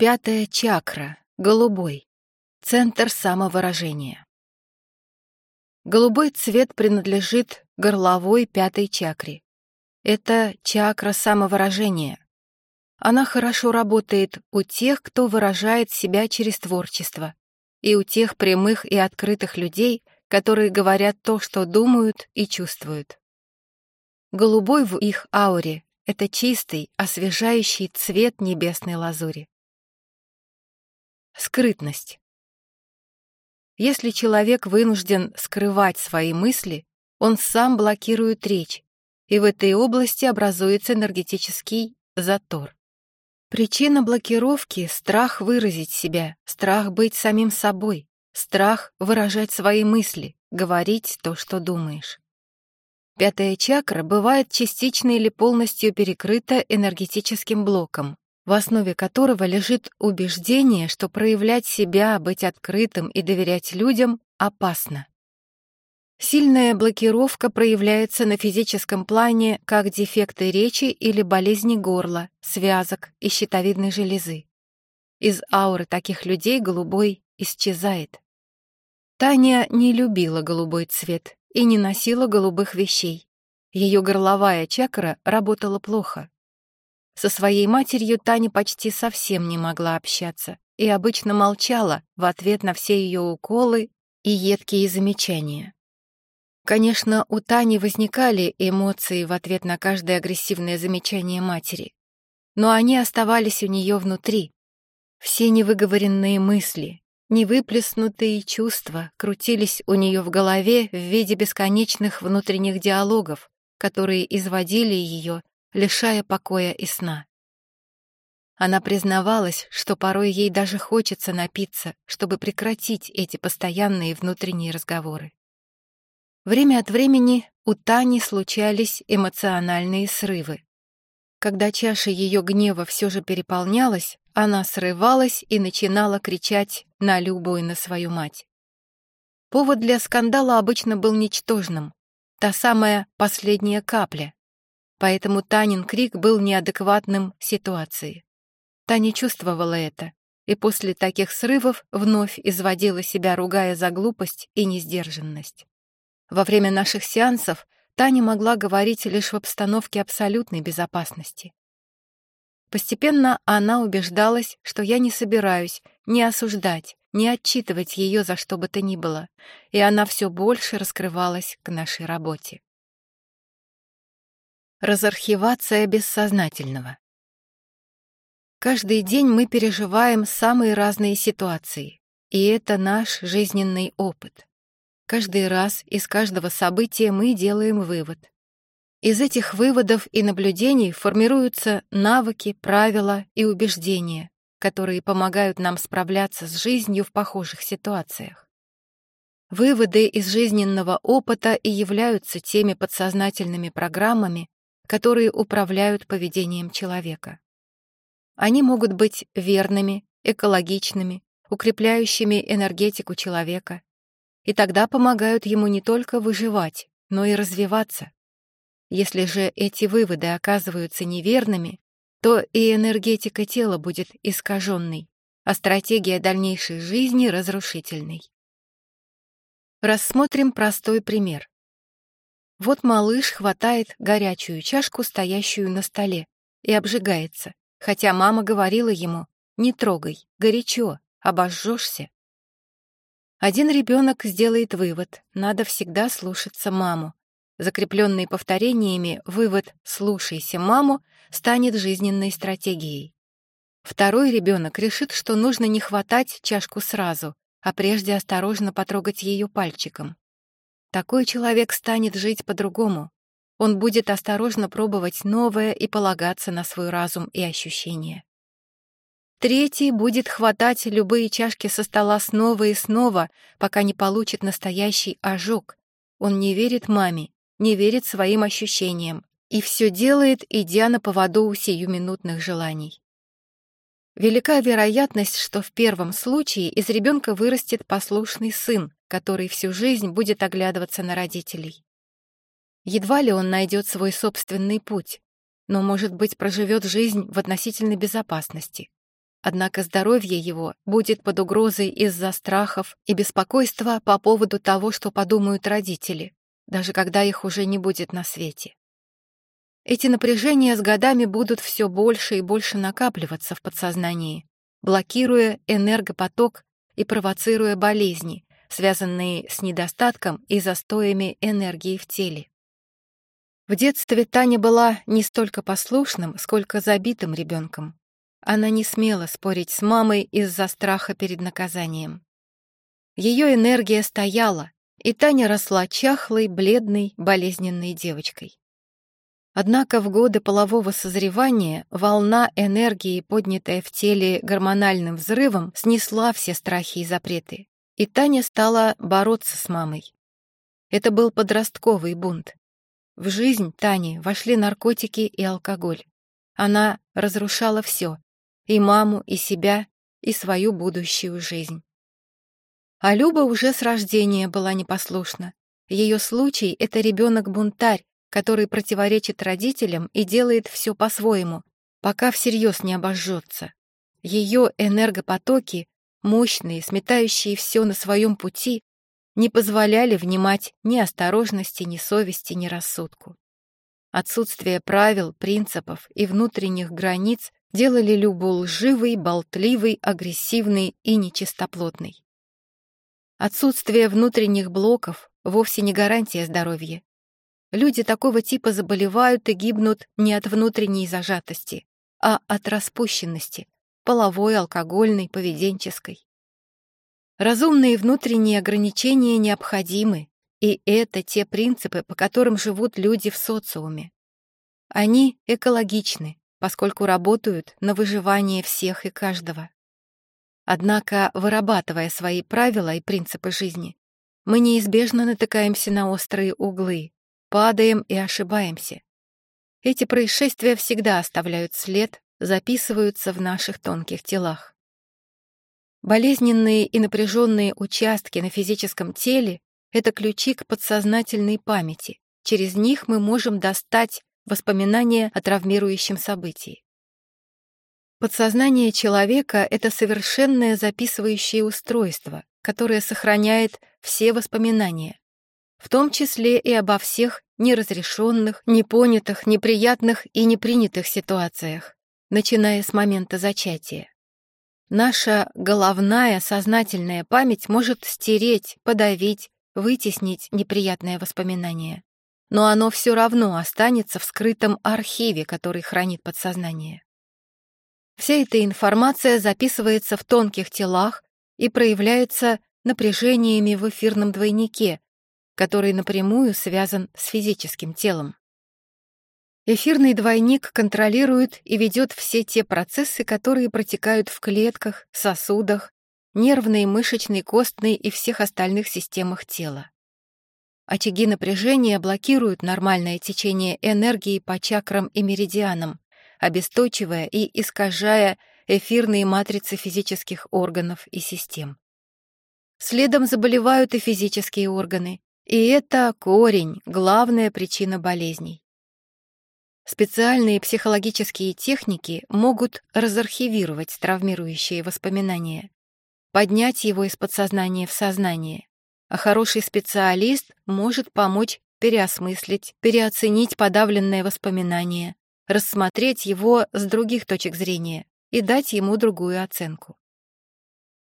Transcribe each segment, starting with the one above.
Пятая чакра, голубой, центр самовыражения. Голубой цвет принадлежит горловой пятой чакре. Это чакра самовыражения. Она хорошо работает у тех, кто выражает себя через творчество, и у тех прямых и открытых людей, которые говорят то, что думают и чувствуют. Голубой в их ауре — это чистый, освежающий цвет небесной лазури. Скрытность. Если человек вынужден скрывать свои мысли, он сам блокирует речь, и в этой области образуется энергетический затор. Причина блокировки — страх выразить себя, страх быть самим собой, страх выражать свои мысли, говорить то, что думаешь. Пятая чакра бывает частично или полностью перекрыта энергетическим блоком, в основе которого лежит убеждение, что проявлять себя, быть открытым и доверять людям опасно. Сильная блокировка проявляется на физическом плане как дефекты речи или болезни горла, связок и щитовидной железы. Из ауры таких людей голубой исчезает. Таня не любила голубой цвет и не носила голубых вещей. Ее горловая чакра работала плохо. Со своей матерью Таня почти совсем не могла общаться и обычно молчала в ответ на все ее уколы и едкие замечания. Конечно, у Тани возникали эмоции в ответ на каждое агрессивное замечание матери, но они оставались у нее внутри. Все невыговоренные мысли, невыплеснутые чувства крутились у нее в голове в виде бесконечных внутренних диалогов, которые изводили ее лишая покоя и сна. Она признавалась, что порой ей даже хочется напиться, чтобы прекратить эти постоянные внутренние разговоры. Время от времени у Тани случались эмоциональные срывы. Когда чаша ее гнева все же переполнялась, она срывалась и начинала кричать на любую на свою мать. Повод для скандала обычно был ничтожным. Та самая последняя капля, поэтому Танин крик был неадекватным ситуации. Таня чувствовала это, и после таких срывов вновь изводила себя, ругая за глупость и несдержанность. Во время наших сеансов Таня могла говорить лишь в обстановке абсолютной безопасности. Постепенно она убеждалась, что я не собираюсь ни осуждать, ни отчитывать ее за что бы то ни было, и она все больше раскрывалась к нашей работе. Разархивация бессознательного. Каждый день мы переживаем самые разные ситуации, и это наш жизненный опыт. Каждый раз из каждого события мы делаем вывод. Из этих выводов и наблюдений формируются навыки, правила и убеждения, которые помогают нам справляться с жизнью в похожих ситуациях. Выводы из жизненного опыта и являются теми подсознательными программами, которые управляют поведением человека. Они могут быть верными, экологичными, укрепляющими энергетику человека, и тогда помогают ему не только выживать, но и развиваться. Если же эти выводы оказываются неверными, то и энергетика тела будет искаженной, а стратегия дальнейшей жизни разрушительной. Рассмотрим простой пример. Вот малыш хватает горячую чашку, стоящую на столе, и обжигается, хотя мама говорила ему «Не трогай, горячо, обожжешься». Один ребенок сделает вывод, надо всегда слушаться маму. Закрепленный повторениями вывод «слушайся маму» станет жизненной стратегией. Второй ребенок решит, что нужно не хватать чашку сразу, а прежде осторожно потрогать ее пальчиком. Такой человек станет жить по-другому. Он будет осторожно пробовать новое и полагаться на свой разум и ощущения. Третий будет хватать любые чашки со стола снова и снова, пока не получит настоящий ожог. Он не верит маме, не верит своим ощущениям и все делает, идя на поводу у сиюминутных желаний. Велика вероятность, что в первом случае из ребенка вырастет послушный сын, который всю жизнь будет оглядываться на родителей. Едва ли он найдет свой собственный путь, но, может быть, проживет жизнь в относительной безопасности. однако здоровье его будет под угрозой из-за страхов и беспокойства по поводу того, что подумают родители, даже когда их уже не будет на свете. Эти напряжения с годами будут все больше и больше накапливаться в подсознании, блокируя энергопоток и провоцируя болезни, связанные с недостатком и застоями энергии в теле. В детстве Таня была не столько послушным, сколько забитым ребенком. Она не смела спорить с мамой из-за страха перед наказанием. Ее энергия стояла, и Таня росла чахлой, бледной, болезненной девочкой. Однако в годы полового созревания волна энергии, поднятая в теле гормональным взрывом, снесла все страхи и запреты, и Таня стала бороться с мамой. Это был подростковый бунт. В жизнь Тани вошли наркотики и алкоголь. Она разрушала все — и маму, и себя, и свою будущую жизнь. А Люба уже с рождения была непослушна. Ее случай — это ребенок-бунтарь, который противоречит родителям и делает все по-своему, пока всерьез не обожжется. Ее энергопотоки, мощные, сметающие все на своем пути, не позволяли внимать ни осторожности, ни совести, ни рассудку. Отсутствие правил, принципов и внутренних границ делали Любу лживой, болтливой, агрессивной и нечистоплотной. Отсутствие внутренних блоков вовсе не гарантия здоровья. Люди такого типа заболевают и гибнут не от внутренней зажатости, а от распущенности, половой, алкогольной, поведенческой. Разумные внутренние ограничения необходимы, и это те принципы, по которым живут люди в социуме. Они экологичны, поскольку работают на выживание всех и каждого. Однако, вырабатывая свои правила и принципы жизни, мы неизбежно натыкаемся на острые углы, падаем и ошибаемся. Эти происшествия всегда оставляют след, записываются в наших тонких телах. Болезненные и напряженные участки на физическом теле — это ключи к подсознательной памяти. Через них мы можем достать воспоминания о травмирующем событии. Подсознание человека — это совершенное записывающее устройство, которое сохраняет все воспоминания, в том числе и обо всех неразрешенных, непонятых, неприятных и непринятых ситуациях, начиная с момента зачатия. Наша головная сознательная память может стереть, подавить, вытеснить неприятное воспоминание. Но оно все равно останется в скрытом архиве, который хранит подсознание. Вся эта информация записывается в тонких телах и проявляется напряжениями в эфирном двойнике, который напрямую связан с физическим телом. Эфирный двойник контролирует и ведет все те процессы, которые протекают в клетках, сосудах, нервной, мышечной, костной и всех остальных системах тела. Очаги напряжения блокируют нормальное течение энергии по чакрам и меридианам, обесточивая и искажая эфирные матрицы физических органов и систем. Следом заболевают и физические органы, и это корень, главная причина болезней. Специальные психологические техники могут разархивировать травмирующие воспоминания, поднять его из подсознания в сознание, а хороший специалист может помочь переосмыслить, переоценить подавленное воспоминание, рассмотреть его с других точек зрения и дать ему другую оценку.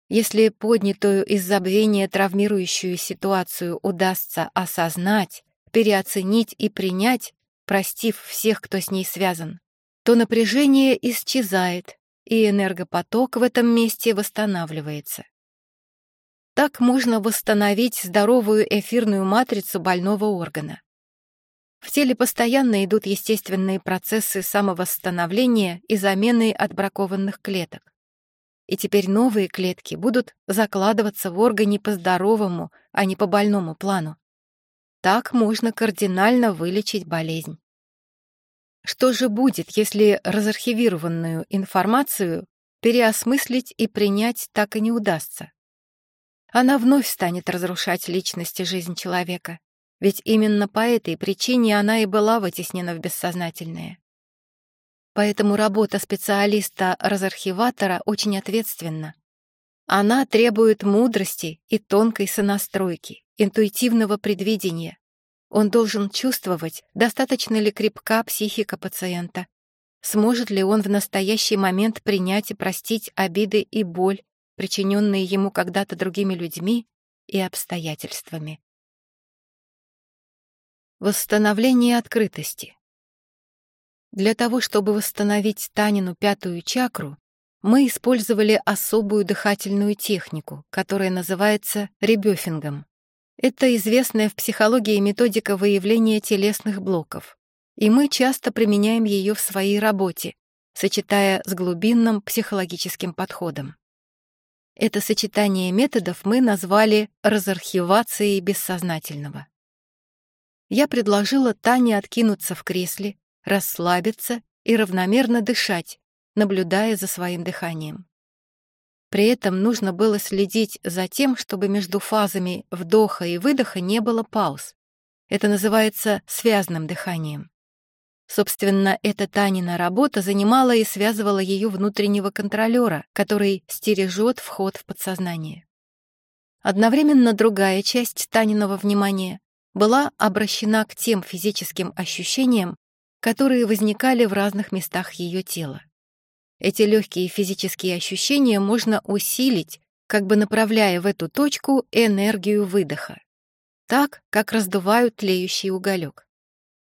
Если поднятую из забвения травмирующую ситуацию удастся осознать, переоценить и принять, простив всех, кто с ней связан, то напряжение исчезает, и энергопоток в этом месте восстанавливается. Так можно восстановить здоровую эфирную матрицу больного органа. В теле постоянно идут естественные процессы самовосстановления и замены отбракованных клеток. И теперь новые клетки будут закладываться в органе по здоровому, а не по больному плану. Так можно кардинально вылечить болезнь. Что же будет, если разархивированную информацию переосмыслить и принять так и не удастся? Она вновь станет разрушать личность и жизнь человека, ведь именно по этой причине она и была вытеснена в бессознательное. Поэтому работа специалиста-разархиватора очень ответственна. Она требует мудрости и тонкой сонастройки, интуитивного предвидения. Он должен чувствовать, достаточно ли крепка психика пациента, сможет ли он в настоящий момент принять и простить обиды и боль, причиненные ему когда-то другими людьми и обстоятельствами. Восстановление открытости. Для того, чтобы восстановить Танину пятую чакру, мы использовали особую дыхательную технику, которая называется ребёфингом. Это известная в психологии методика выявления телесных блоков, и мы часто применяем ее в своей работе, сочетая с глубинным психологическим подходом. Это сочетание методов мы назвали разархивацией бессознательного. Я предложила Тане откинуться в кресле, расслабиться и равномерно дышать, наблюдая за своим дыханием. При этом нужно было следить за тем, чтобы между фазами вдоха и выдоха не было пауз. Это называется связанным дыханием. Собственно, эта Танина работа занимала и связывала ее внутреннего контролера, который стережет вход в подсознание. Одновременно другая часть Таниного внимания была обращена к тем физическим ощущениям, которые возникали в разных местах ее тела. Эти легкие физические ощущения можно усилить, как бы направляя в эту точку энергию выдоха, так, как раздувают тлеющий уголек.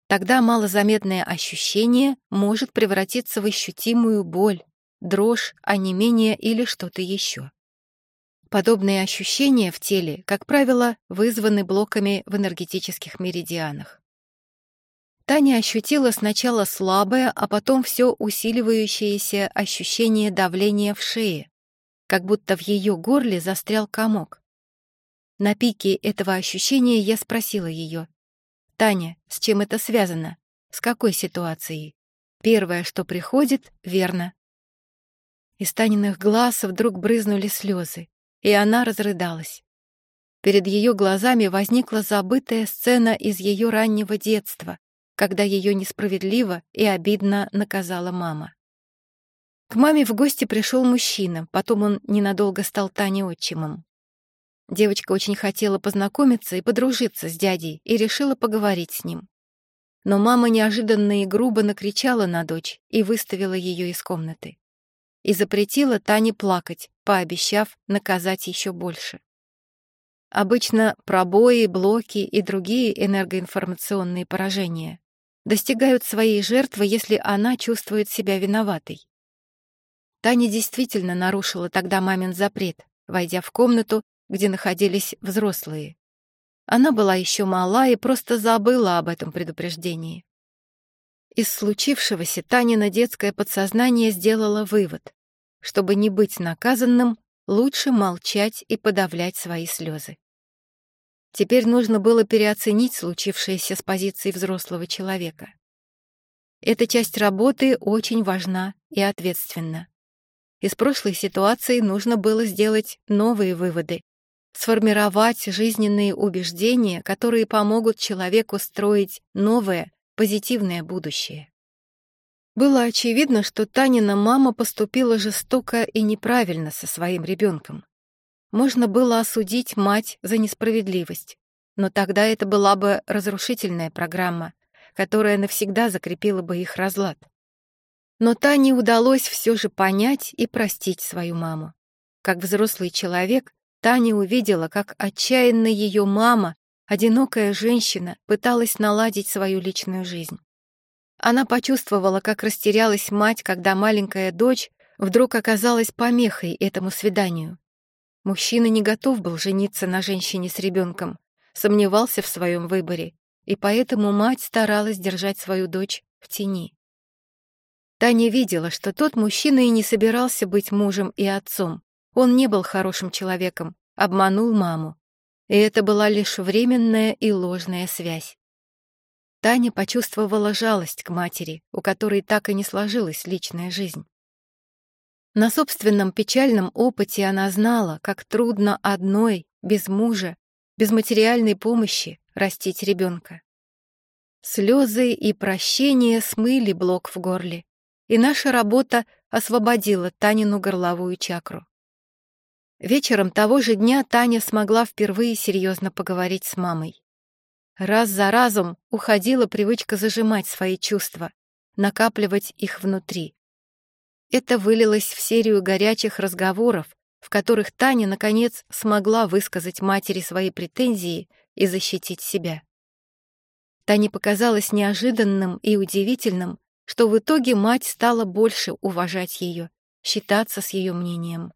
Тогда малозаметное ощущение может превратиться в ощутимую боль, дрожь, онемение или что-то еще. Подобные ощущения в теле, как правило, вызваны блоками в энергетических меридианах. Таня ощутила сначала слабое, а потом все усиливающееся ощущение давления в шее, как будто в ее горле застрял комок. На пике этого ощущения я спросила ее, «Таня, с чем это связано? С какой ситуацией?» Первое, что приходит, верно. Из Таниных глаз вдруг брызнули слезы, и она разрыдалась. Перед ее глазами возникла забытая сцена из ее раннего детства, когда ее несправедливо и обидно наказала мама. К маме в гости пришел мужчина, потом он ненадолго стал Тане отчимом. Девочка очень хотела познакомиться и подружиться с дядей и решила поговорить с ним. Но мама неожиданно и грубо накричала на дочь и выставила ее из комнаты. И запретила Тане плакать, пообещав наказать еще больше. Обычно пробои, блоки и другие энергоинформационные поражения достигают своей жертвы, если она чувствует себя виноватой. Таня действительно нарушила тогда мамин запрет, войдя в комнату, где находились взрослые. Она была еще мала и просто забыла об этом предупреждении. Из случившегося Танина детское подсознание сделало вывод. Чтобы не быть наказанным, лучше молчать и подавлять свои слезы. Теперь нужно было переоценить случившееся с позиции взрослого человека. Эта часть работы очень важна и ответственна. Из прошлой ситуации нужно было сделать новые выводы, сформировать жизненные убеждения, которые помогут человеку строить новое, позитивное будущее. Было очевидно, что Танина мама поступила жестоко и неправильно со своим ребенком. Можно было осудить мать за несправедливость, но тогда это была бы разрушительная программа, которая навсегда закрепила бы их разлад. Но Тане удалось все же понять и простить свою маму. Как взрослый человек, Таня увидела, как отчаянно ее мама, одинокая женщина, пыталась наладить свою личную жизнь. Она почувствовала, как растерялась мать, когда маленькая дочь вдруг оказалась помехой этому свиданию. Мужчина не готов был жениться на женщине с ребенком, сомневался в своем выборе, и поэтому мать старалась держать свою дочь в тени. Таня видела, что тот мужчина и не собирался быть мужем и отцом. Он не был хорошим человеком, обманул маму. И это была лишь временная и ложная связь. Таня почувствовала жалость к матери, у которой так и не сложилась личная жизнь. На собственном печальном опыте она знала, как трудно одной, без мужа, без материальной помощи растить ребенка. Слезы и прощение смыли блок в горле, и наша работа освободила Танину горловую чакру. Вечером того же дня Таня смогла впервые серьезно поговорить с мамой. Раз за разом уходила привычка зажимать свои чувства, накапливать их внутри. Это вылилось в серию горячих разговоров, в которых Таня, наконец, смогла высказать матери свои претензии и защитить себя. Тане показалось неожиданным и удивительным, что в итоге мать стала больше уважать ее, считаться с ее мнением.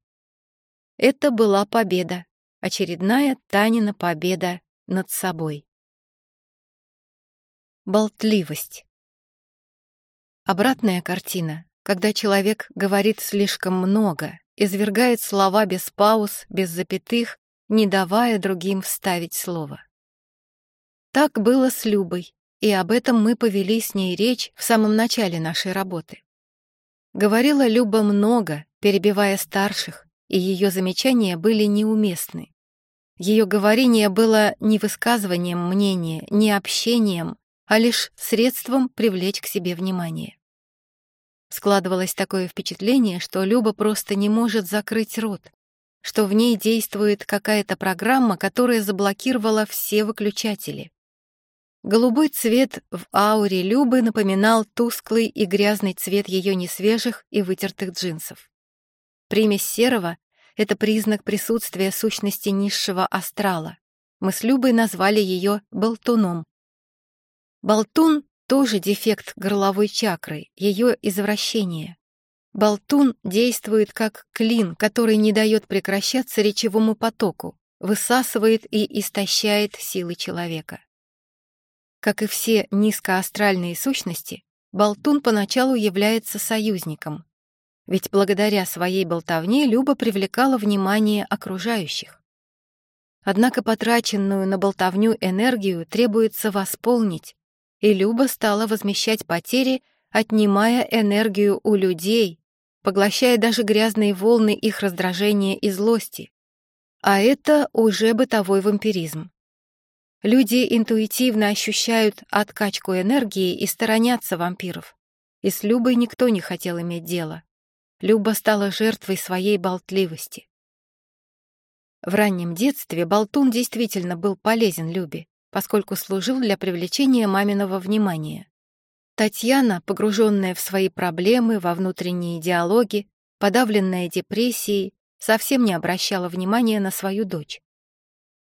Это была победа, очередная Танина победа над собой. Болтливость. Обратная картина, когда человек говорит слишком много, извергает слова без пауз, без запятых, не давая другим вставить слово. Так было с Любой, и об этом мы повели с ней речь в самом начале нашей работы. Говорила Люба много, перебивая старших, и ее замечания были неуместны. Ее говорение было не высказыванием мнения, не общением, а лишь средством привлечь к себе внимание. Складывалось такое впечатление, что Люба просто не может закрыть рот, что в ней действует какая-то программа, которая заблокировала все выключатели. Голубой цвет в ауре Любы напоминал тусклый и грязный цвет ее несвежих и вытертых джинсов. Примесь серого — это признак присутствия сущности низшего астрала. Мы с Любой назвали ее болтуном, Болтун — тоже дефект горловой чакры, ее извращение. Болтун действует как клин, который не дает прекращаться речевому потоку, высасывает и истощает силы человека. Как и все низкоастральные сущности, болтун поначалу является союзником, ведь благодаря своей болтовне Люба привлекала внимание окружающих. Однако потраченную на болтовню энергию требуется восполнить, и Люба стала возмещать потери, отнимая энергию у людей, поглощая даже грязные волны их раздражения и злости. А это уже бытовой вампиризм. Люди интуитивно ощущают откачку энергии и сторонятся вампиров. И с Любой никто не хотел иметь дело. Люба стала жертвой своей болтливости. В раннем детстве Болтун действительно был полезен Любе поскольку служил для привлечения маминого внимания. Татьяна, погруженная в свои проблемы, во внутренние диалоги, подавленная депрессией, совсем не обращала внимания на свою дочь.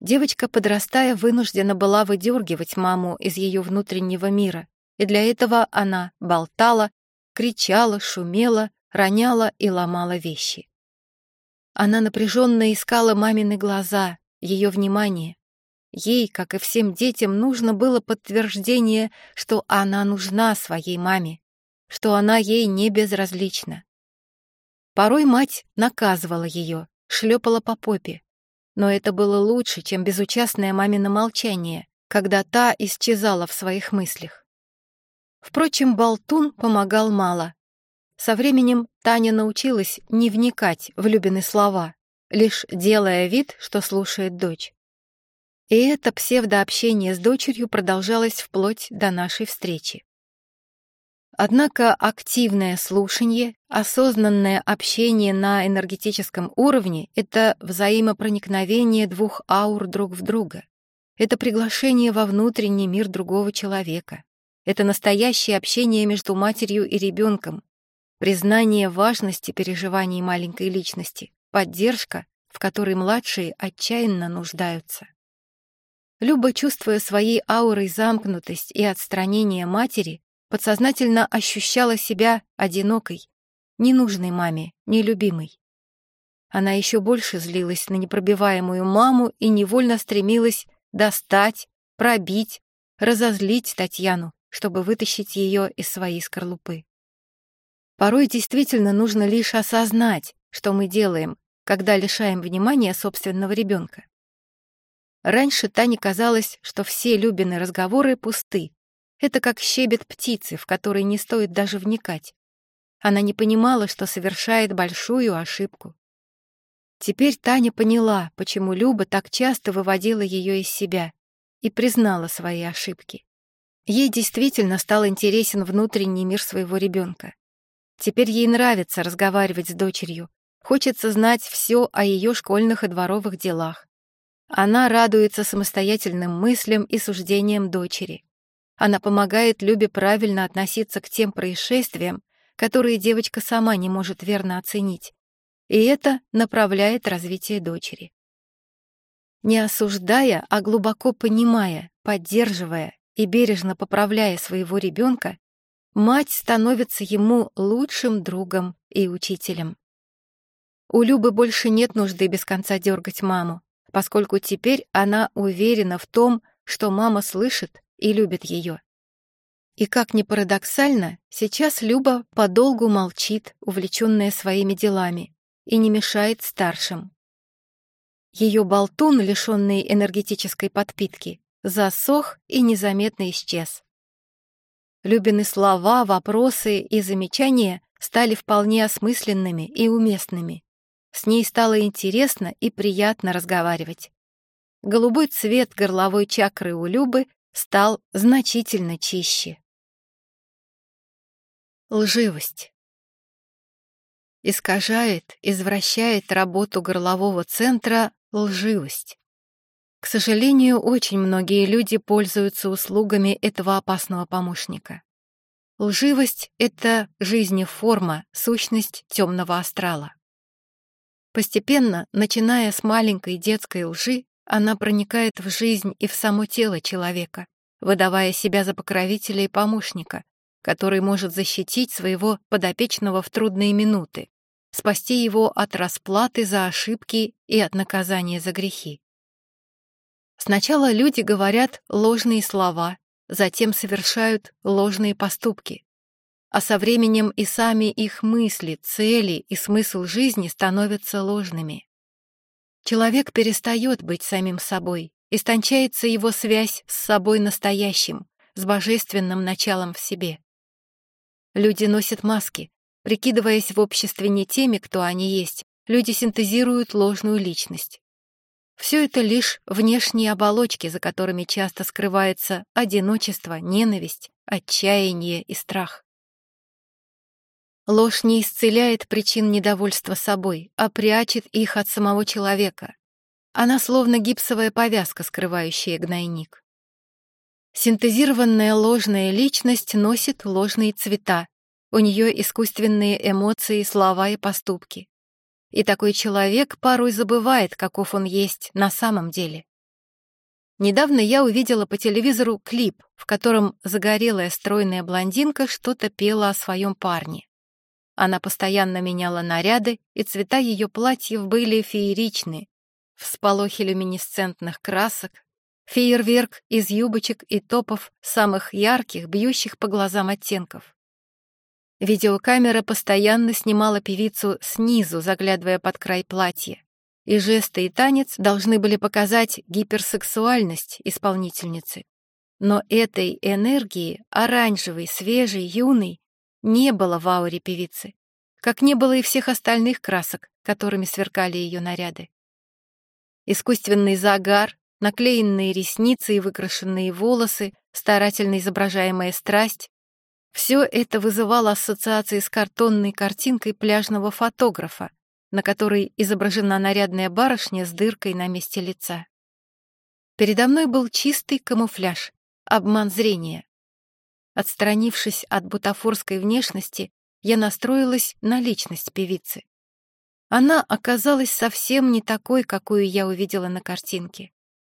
Девочка, подрастая, вынуждена была выдергивать маму из ее внутреннего мира, и для этого она болтала, кричала, шумела, роняла и ломала вещи. Она напряженно искала мамины глаза, ее внимание, Ей, как и всем детям, нужно было подтверждение, что она нужна своей маме, что она ей не безразлична. Порой мать наказывала ее, шлепала по попе, но это было лучше, чем безучастное мамино молчание, когда та исчезала в своих мыслях. Впрочем, болтун помогал мало. Со временем Таня научилась не вникать в Любины слова, лишь делая вид, что слушает дочь. И это псевдообщение с дочерью продолжалось вплоть до нашей встречи. Однако активное слушание, осознанное общение на энергетическом уровне — это взаимопроникновение двух аур друг в друга. Это приглашение во внутренний мир другого человека. Это настоящее общение между матерью и ребенком, признание важности переживаний маленькой личности, поддержка, в которой младшие отчаянно нуждаются. Люба, чувствуя своей аурой замкнутость и отстранение матери, подсознательно ощущала себя одинокой, ненужной маме, нелюбимой. Она еще больше злилась на непробиваемую маму и невольно стремилась достать, пробить, разозлить Татьяну, чтобы вытащить ее из своей скорлупы. Порой действительно нужно лишь осознать, что мы делаем, когда лишаем внимания собственного ребенка. Раньше Тане казалось, что все Любины разговоры пусты. Это как щебет птицы, в который не стоит даже вникать. Она не понимала, что совершает большую ошибку. Теперь Таня поняла, почему Люба так часто выводила ее из себя и признала свои ошибки. Ей действительно стал интересен внутренний мир своего ребенка. Теперь ей нравится разговаривать с дочерью, хочется знать все о ее школьных и дворовых делах. Она радуется самостоятельным мыслям и суждениям дочери. Она помогает Любе правильно относиться к тем происшествиям, которые девочка сама не может верно оценить. И это направляет развитие дочери. Не осуждая, а глубоко понимая, поддерживая и бережно поправляя своего ребенка, мать становится ему лучшим другом и учителем. У Любы больше нет нужды без конца дергать маму, поскольку теперь она уверена в том, что мама слышит и любит ее. И как ни парадоксально, сейчас Люба подолгу молчит, увлеченная своими делами, и не мешает старшим. Ее болтун, лишенный энергетической подпитки, засох и незаметно исчез. Любины слова, вопросы и замечания стали вполне осмысленными и уместными. С ней стало интересно и приятно разговаривать. Голубой цвет горловой чакры у Любы стал значительно чище. Лживость. Искажает, извращает работу горлового центра лживость. К сожалению, очень многие люди пользуются услугами этого опасного помощника. Лживость — это жизнеформа, сущность темного астрала. Постепенно, начиная с маленькой детской лжи, она проникает в жизнь и в само тело человека, выдавая себя за покровителя и помощника, который может защитить своего подопечного в трудные минуты, спасти его от расплаты за ошибки и от наказания за грехи. Сначала люди говорят ложные слова, затем совершают ложные поступки. А со временем и сами их мысли, цели и смысл жизни становятся ложными. Человек перестает быть самим собой, истончается его связь с собой настоящим, с божественным началом в себе. Люди носят маски, прикидываясь в обществе не теми, кто они есть, люди синтезируют ложную личность. Все это лишь внешние оболочки, за которыми часто скрывается одиночество, ненависть, отчаяние и страх. Ложь не исцеляет причин недовольства собой, а прячет их от самого человека. Она словно гипсовая повязка, скрывающая гнойник. Синтезированная ложная личность носит ложные цвета, у нее искусственные эмоции, слова и поступки. И такой человек порой забывает, каков он есть на самом деле. Недавно я увидела по телевизору клип, в котором загорелая стройная блондинка что-то пела о своем парне. Она постоянно меняла наряды, и цвета ее платьев были фееричны. Всполохи люминесцентных красок, фейерверк из юбочек и топов самых ярких, бьющих по глазам оттенков. Видеокамера постоянно снимала певицу снизу, заглядывая под край платья. И жесты и танец должны были показать гиперсексуальность исполнительницы. Но этой энергии, оранжевой, свежей, юной, не было в ауре певицы, как не было и всех остальных красок, которыми сверкали ее наряды. Искусственный загар, наклеенные ресницы и выкрашенные волосы, старательно изображаемая страсть, все это вызывало ассоциации с картонной картинкой пляжного фотографа, на которой изображена нарядная барышня с дыркой на месте лица. Передо мной был чистый камуфляж, обман зрения. Отстранившись от бутафорской внешности, я настроилась на личность певицы. Она оказалась совсем не такой, какую я увидела на картинке.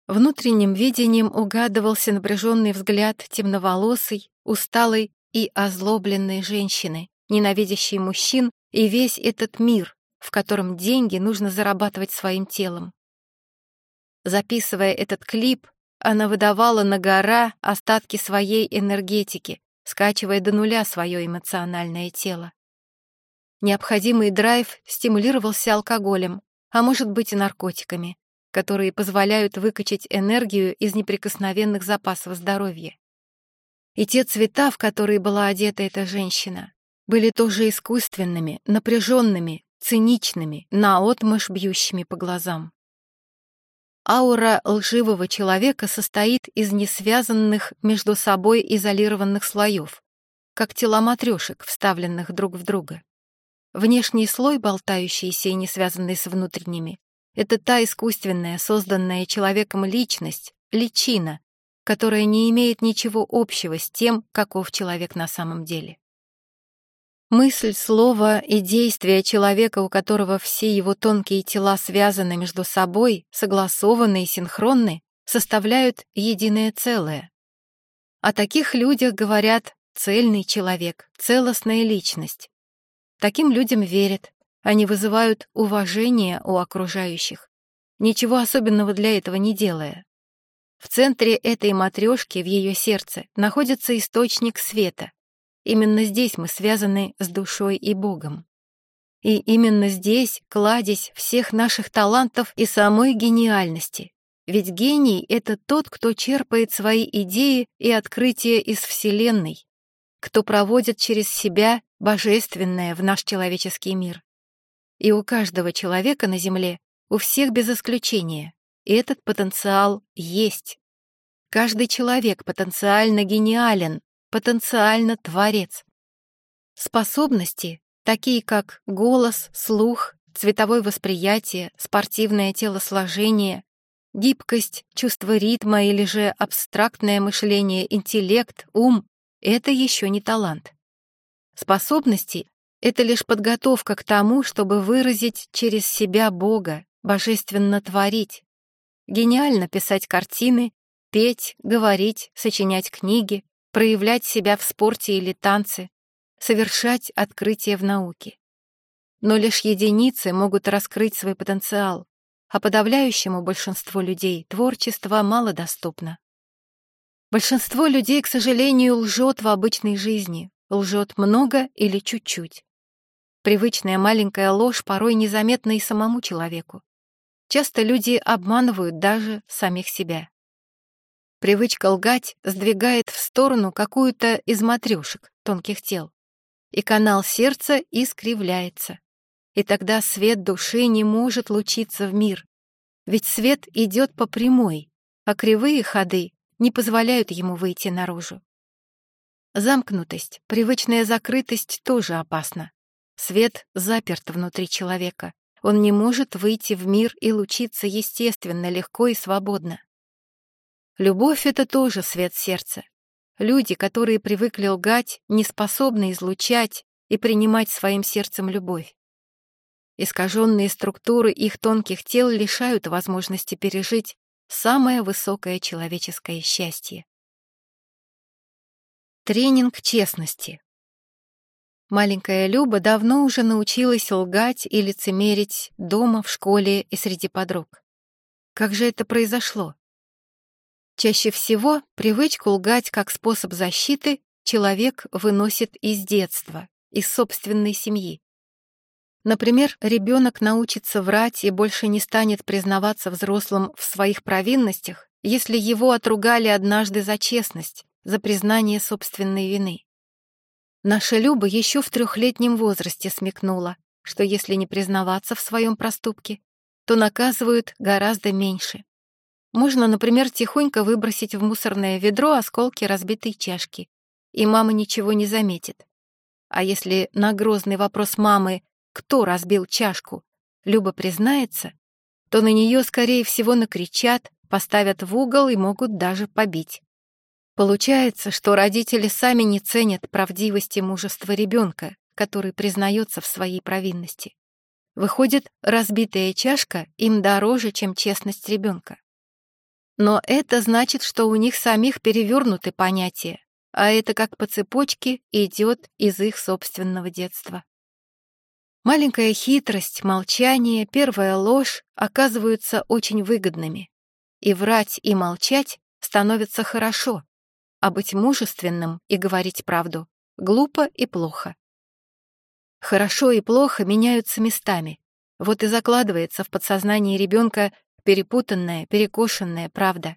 Внутренним видением угадывался напряженный взгляд темноволосой, усталой и озлобленной женщины, ненавидящей мужчин и весь этот мир, в котором деньги нужно зарабатывать своим телом. Записывая этот клип, она выдавала на гора остатки своей энергетики, скачивая до нуля свое эмоциональное тело. Необходимый драйв стимулировался алкоголем, а может быть и наркотиками, которые позволяют выкачать энергию из неприкосновенных запасов здоровья. И те цвета, в которые была одета эта женщина, были тоже искусственными, напряженными, циничными, наотмашь бьющими по глазам. Аура лживого человека состоит из несвязанных между собой изолированных слоев. как тела матрешек, вставленных друг в друга. Внешний слой, болтающийся и не связанный с внутренними, это та искусственная, созданная человеком личность, личина, которая не имеет ничего общего с тем, каков человек на самом деле. Мысль, слово и действия человека, у которого все его тонкие тела связаны между собой, согласованы и синхронны, составляют единое целое. О таких людях говорят «цельный человек», «целостная личность». Таким людям верят, они вызывают уважение у окружающих, ничего особенного для этого не делая. В центре этой матрешки, в ее сердце, находится источник света. Именно здесь мы связаны с душой и Богом. И именно здесь кладезь всех наших талантов и самой гениальности. Ведь гений — это тот, кто черпает свои идеи и открытия из Вселенной, кто проводит через себя божественное в наш человеческий мир. И у каждого человека на Земле, у всех без исключения, этот потенциал есть. Каждый человек потенциально гениален, потенциально творец. Способности, такие как голос, слух, цветовое восприятие, спортивное телосложение, гибкость, чувство ритма или же абстрактное мышление, интеллект, ум — это еще не талант. Способности — это лишь подготовка к тому, чтобы выразить через себя Бога, божественно творить. Гениально писать картины, петь, говорить, сочинять книги, проявлять себя в спорте или танце, совершать открытия в науке. Но лишь единицы могут раскрыть свой потенциал, а подавляющему большинству людей творчество мало доступно. Большинство людей, к сожалению, лжет в обычной жизни, лжет много или чуть-чуть. Привычная маленькая ложь порой незаметна и самому человеку. Часто люди обманывают даже самих себя. Привычка лгать сдвигает в сторону какую-то из матрёшек тонких тел, и канал сердца искривляется. И тогда свет души не может лучиться в мир, ведь свет идет по прямой, а кривые ходы не позволяют ему выйти наружу. Замкнутость, привычная закрытость тоже опасна. Свет заперт внутри человека. Он не может выйти в мир и лучиться естественно, легко и свободно. Любовь — это тоже свет сердца. Люди, которые привыкли лгать, не способны излучать и принимать своим сердцем любовь. Искаженные структуры их тонких тел лишают возможности пережить самое высокое человеческое счастье. Тренинг честности. Маленькая Люба давно уже научилась лгать и лицемерить дома, в школе и среди подруг. Как же это произошло? Чаще всего привычку лгать как способ защиты человек выносит из детства, из собственной семьи. Например, ребенок научится врать и больше не станет признаваться взрослым в своих провинностях, если его отругали однажды за честность, за признание собственной вины. Наша Люба еще в трехлетнем возрасте смекнула, что если не признаваться в своем проступке, то наказывают гораздо меньше. Можно, например, тихонько выбросить в мусорное ведро осколки разбитой чашки, и мама ничего не заметит. А если на грозный вопрос мамы «Кто разбил чашку?» Люба признается, то на нее, скорее всего, накричат, поставят в угол и могут даже побить. Получается, что родители сами не ценят правдивости мужества ребенка, который признается в своей провинности. Выходит, разбитая чашка им дороже, чем честность ребенка. Но это значит, что у них самих перевернуты понятия, а это как по цепочке идет из их собственного детства. Маленькая хитрость, молчание, первая ложь оказываются очень выгодными. И врать, и молчать становится хорошо, а быть мужественным и говорить правду глупо и плохо. Хорошо и плохо меняются местами. Вот и закладывается в подсознании ребенка перепутанная, перекошенная правда.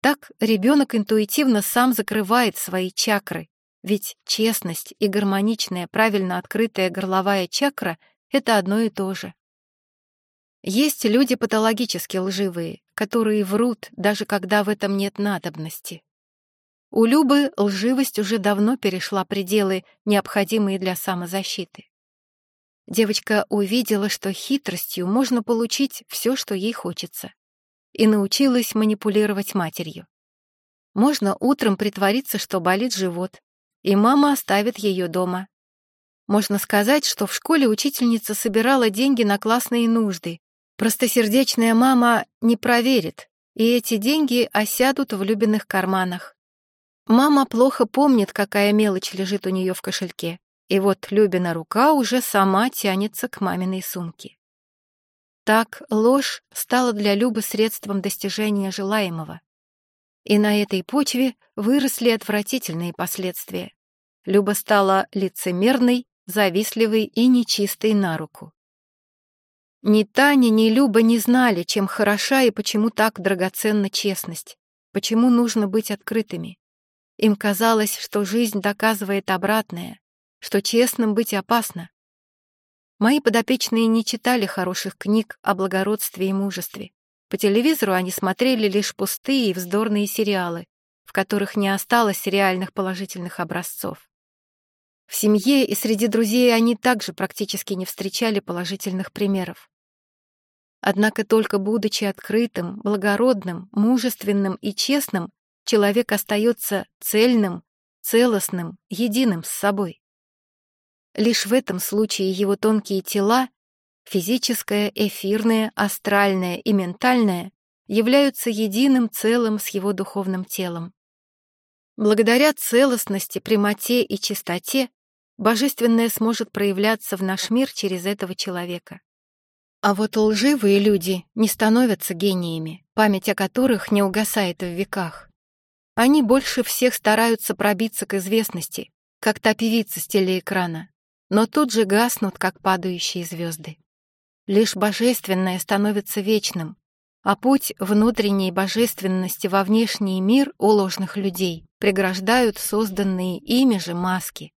Так ребенок интуитивно сам закрывает свои чакры, ведь честность и гармоничная, правильно открытая горловая чакра — это одно и то же. Есть люди патологически лживые, которые врут, даже когда в этом нет надобности. У Любы лживость уже давно перешла пределы, необходимые для самозащиты. Девочка увидела, что хитростью можно получить все, что ей хочется, и научилась манипулировать матерью. Можно утром притвориться, что болит живот, и мама оставит ее дома. Можно сказать, что в школе учительница собирала деньги на классные нужды. Простосердечная мама не проверит, и эти деньги осядут в любимых карманах. Мама плохо помнит, какая мелочь лежит у нее в кошельке, и вот Любина рука уже сама тянется к маминой сумке. Так ложь стала для Любы средством достижения желаемого. И на этой почве выросли отвратительные последствия. Люба стала лицемерной, завистливой и нечистой на руку. Ни Таня, ни Люба не знали, чем хороша и почему так драгоценна честность, почему нужно быть открытыми. Им казалось, что жизнь доказывает обратное, что честным быть опасно. Мои подопечные не читали хороших книг о благородстве и мужестве. По телевизору они смотрели лишь пустые и вздорные сериалы, в которых не осталось реальных положительных образцов. В семье и среди друзей они также практически не встречали положительных примеров. Однако только будучи открытым, благородным, мужественным и честным, человек остается цельным, целостным, единым с собой. Лишь в этом случае его тонкие тела, физическое, эфирное, астральное и ментальное, являются единым целым с его духовным телом. Благодаря целостности, прямоте и чистоте Божественное сможет проявляться в наш мир через этого человека. А вот лживые люди не становятся гениями, память о которых не угасает в веках. Они больше всех стараются пробиться к известности, как та певица с телеэкрана, но тут же гаснут, как падающие звезды. Лишь божественное становится вечным, а путь внутренней божественности во внешний мир у ложных людей преграждают созданные ими же маски.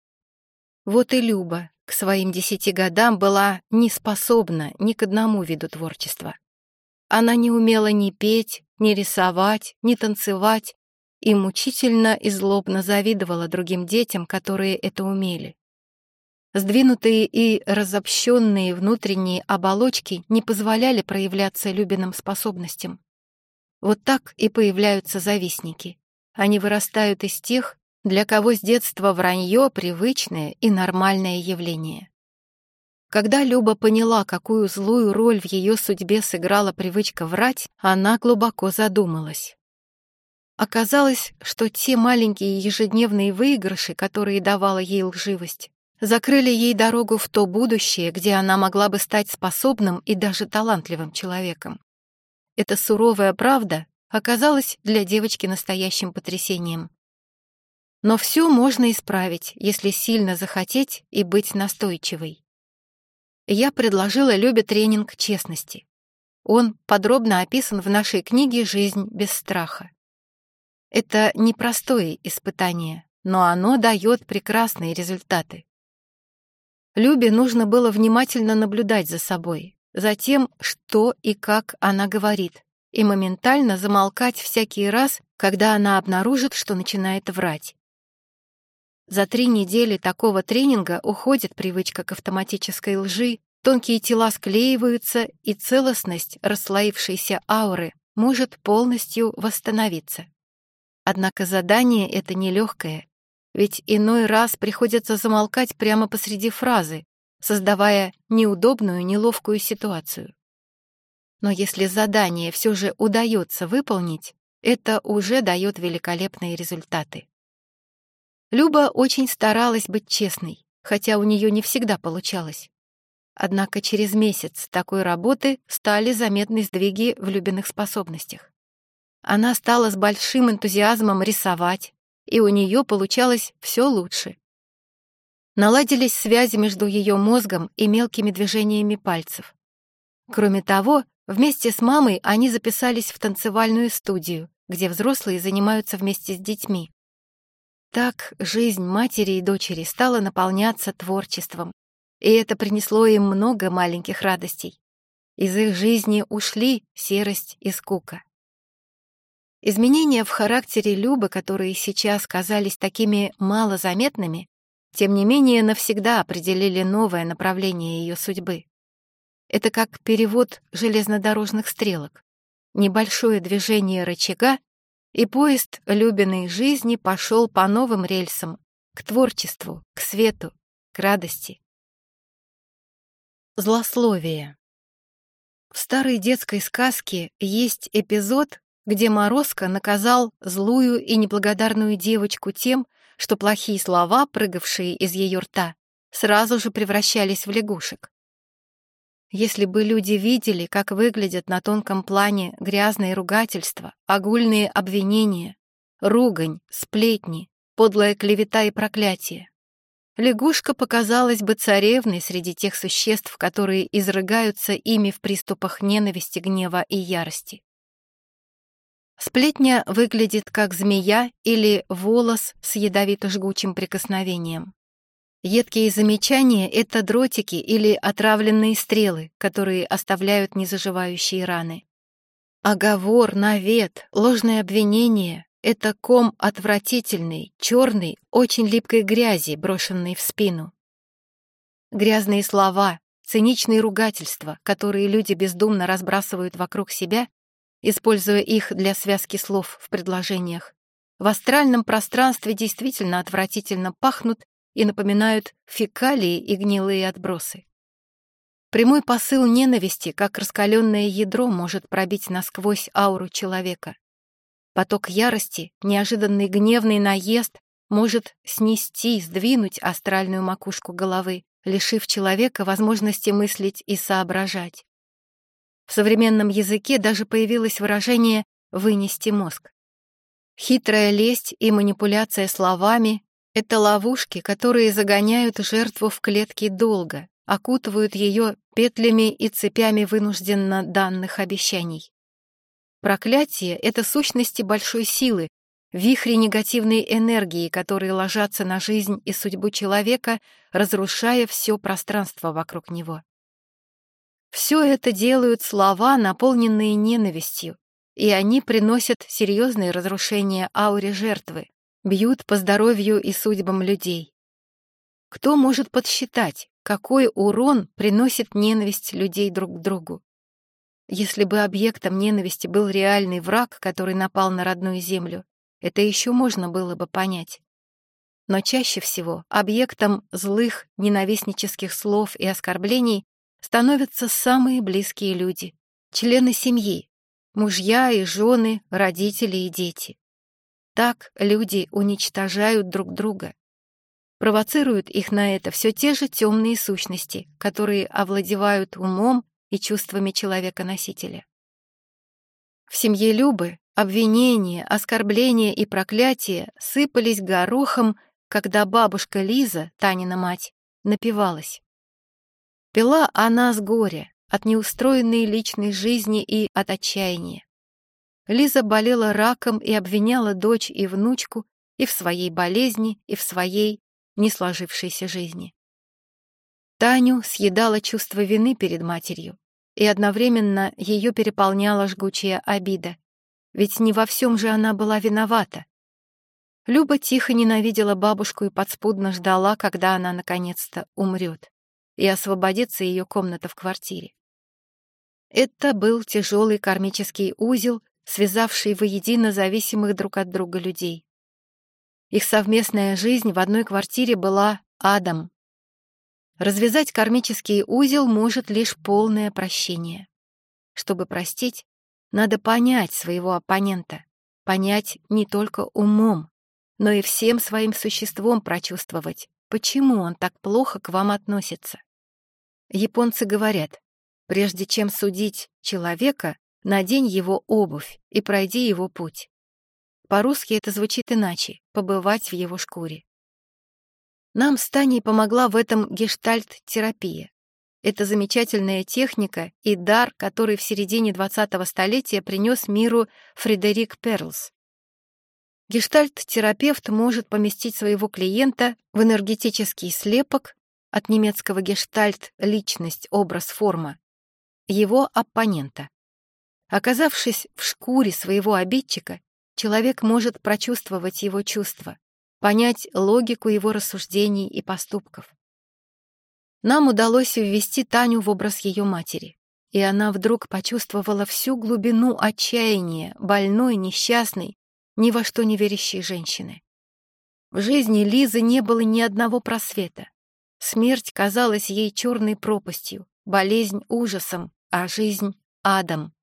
Вот и Люба к своим десяти годам была не способна ни к одному виду творчества. Она не умела ни петь, ни рисовать, ни танцевать и мучительно и злобно завидовала другим детям, которые это умели. Сдвинутые и разобщенные внутренние оболочки не позволяли проявляться Любиным способностям. Вот так и появляются завистники. Они вырастают из тех, для кого с детства вранье — привычное и нормальное явление. Когда Люба поняла, какую злую роль в ее судьбе сыграла привычка врать, она глубоко задумалась. Оказалось, что те маленькие ежедневные выигрыши, которые давала ей лживость, закрыли ей дорогу в то будущее, где она могла бы стать способным и даже талантливым человеком. Эта суровая правда оказалась для девочки настоящим потрясением. Но все можно исправить, если сильно захотеть и быть настойчивой. Я предложила Любе тренинг честности. Он подробно описан в нашей книге «Жизнь без страха». Это непростое испытание, но оно дает прекрасные результаты. Любе нужно было внимательно наблюдать за собой, за тем, что и как она говорит, и моментально замолкать всякий раз, когда она обнаружит, что начинает врать. За три недели такого тренинга уходит привычка к автоматической лжи, тонкие тела склеиваются, и целостность расслоившейся ауры может полностью восстановиться. Однако задание это нелегкое, ведь иной раз приходится замолкать прямо посреди фразы, создавая неудобную, неловкую ситуацию. Но если задание все же удается выполнить, это уже дает великолепные результаты. Люба очень старалась быть честной, хотя у нее не всегда получалось. Однако через месяц такой работы стали заметны сдвиги в Любиных способностях. Она стала с большим энтузиазмом рисовать, и у нее получалось все лучше. Наладились связи между ее мозгом и мелкими движениями пальцев. Кроме того, вместе с мамой они записались в танцевальную студию, где взрослые занимаются вместе с детьми. Так жизнь матери и дочери стала наполняться творчеством, и это принесло им много маленьких радостей. Из их жизни ушли серость и скука. Изменения в характере Любы, которые сейчас казались такими малозаметными, тем не менее навсегда определили новое направление ее судьбы. Это как перевод железнодорожных стрелок. Небольшое движение рычага, и поезд Любиной жизни пошел по новым рельсам, к творчеству, к свету, к радости. Злословие. В старой детской сказке есть эпизод, где Морозко наказал злую и неблагодарную девочку тем, что плохие слова, прыгавшие из ее рта, сразу же превращались в лягушек. Если бы люди видели, как выглядят на тонком плане грязные ругательства, огульные обвинения, ругань, сплетни, подлая клевета и проклятие, лягушка показалась бы царевной среди тех существ, которые изрыгаются ими в приступах ненависти, гнева и ярости. Сплетня выглядит как змея или волос с ядовито-жгучим прикосновением. Едкие замечания — это дротики или отравленные стрелы, которые оставляют незаживающие раны. Оговор, навет, ложное обвинение — это ком отвратительной, черной, очень липкой грязи, брошенной в спину. Грязные слова, циничные ругательства, которые люди бездумно разбрасывают вокруг себя, используя их для связки слов в предложениях, в астральном пространстве действительно отвратительно пахнут и напоминают фекалии и гнилые отбросы. Прямой посыл ненависти, как раскаленное ядро, может пробить насквозь ауру человека. Поток ярости, неожиданный гневный наезд может снести, сдвинуть астральную макушку головы, лишив человека возможности мыслить и соображать. В современном языке даже появилось выражение «вынести мозг». Хитрая лесть и манипуляция словами — это ловушки, которые загоняют жертву в клетки долго, окутывают ее петлями и цепями вынужденно данных обещаний. Проклятие — это сущности большой силы, вихри негативной энергии, которые ложатся на жизнь и судьбу человека, разрушая все пространство вокруг него. Все это делают слова, наполненные ненавистью, и они приносят серьезные разрушения ауре жертвы, бьют по здоровью и судьбам людей. Кто может подсчитать, какой урон приносит ненависть людей друг к другу? Если бы объектом ненависти был реальный враг, который напал на родную землю, это еще можно было бы понять. Но чаще всего объектом злых, ненавистнических слов и оскорблений становятся самые близкие люди, члены семьи, мужья и жены, родители и дети. Так люди уничтожают друг друга. Провоцируют их на это все те же темные сущности, которые овладевают умом и чувствами человека-носителя. В семье Любы обвинения, оскорбления и проклятия сыпались горохом, когда бабушка Лиза, Танина мать, напивалась. Пила она с горя, от неустроенной личной жизни и от отчаяния. Лиза болела раком и обвиняла дочь и внучку и в своей болезни, и в своей несложившейся жизни. Таню съедало чувство вины перед матерью, и одновременно ее переполняла жгучая обида, ведь не во всем же она была виновата. Люба тихо ненавидела бабушку и подспудно ждала, когда она наконец-то умрет и освободится ее комната в квартире. Это был тяжелый кармический узел, связавший воедино зависимых друг от друга людей. Их совместная жизнь в одной квартире была адом. Развязать кармический узел может лишь полное прощение. Чтобы простить, надо понять своего оппонента, понять не только умом, но и всем своим существом прочувствовать, почему он так плохо к вам относится. Японцы говорят, прежде чем судить человека, надень его обувь и пройди его путь. По-русски это звучит иначе — побывать в его шкуре. Нам с Таней помогла в этом гештальт-терапия. Это замечательная техника и дар, который в середине 20-го столетия принес миру Фредерик Перлс. Гештальт-терапевт может поместить своего клиента в энергетический слепок от немецкого гештальт «личность, образ, форма», его оппонента. Оказавшись в шкуре своего обидчика, человек может прочувствовать его чувства, понять логику его рассуждений и поступков. Нам удалось ввести Таню в образ ее матери, и она вдруг почувствовала всю глубину отчаяния больной, несчастной, ни во что не верящей женщины. В жизни Лизы не было ни одного просвета. Смерть казалась ей черной пропастью, болезнь — ужасом, а жизнь — адом.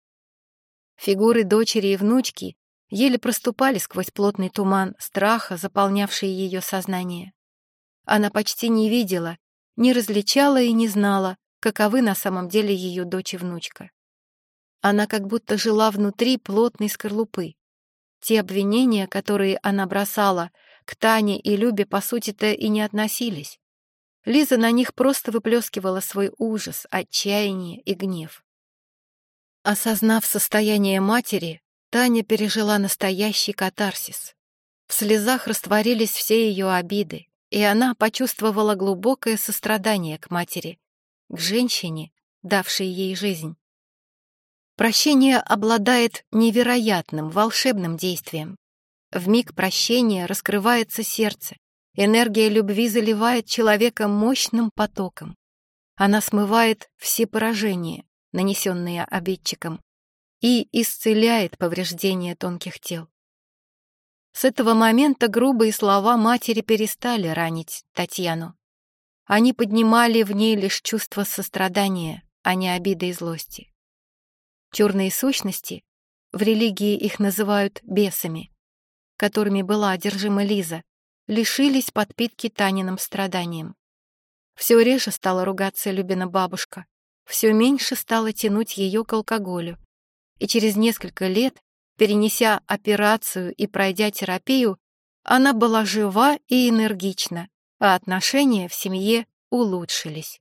Фигуры дочери и внучки еле проступали сквозь плотный туман страха, заполнявший ее сознание. Она почти не видела, не различала и не знала, каковы на самом деле ее дочь и внучка. Она как будто жила внутри плотной скорлупы. Те обвинения, которые она бросала к Тане и Любе, по сути-то и не относились. Лиза на них просто выплескивала свой ужас, отчаяние и гнев. Осознав состояние матери, Таня пережила настоящий катарсис. В слезах растворились все ее обиды, и она почувствовала глубокое сострадание к матери, к женщине, давшей ей жизнь. Прощение обладает невероятным, волшебным действием. В миг прощения раскрывается сердце, энергия любви заливает человека мощным потоком. Она смывает все поражения, нанесенные обидчиком, и исцеляет повреждения тонких тел. С этого момента грубые слова матери перестали ранить Татьяну. Они поднимали в ней лишь чувство сострадания, а не обиды и злости. Черные сущности, в религии их называют бесами, которыми была одержима Лиза, лишились подпитки Таниным страданием. Все реже стала ругаться Любина бабушка, все меньше стало тянуть ее к алкоголю, и через несколько лет Перенеся операцию и пройдя терапию, она была жива и энергична, а отношения в семье улучшились.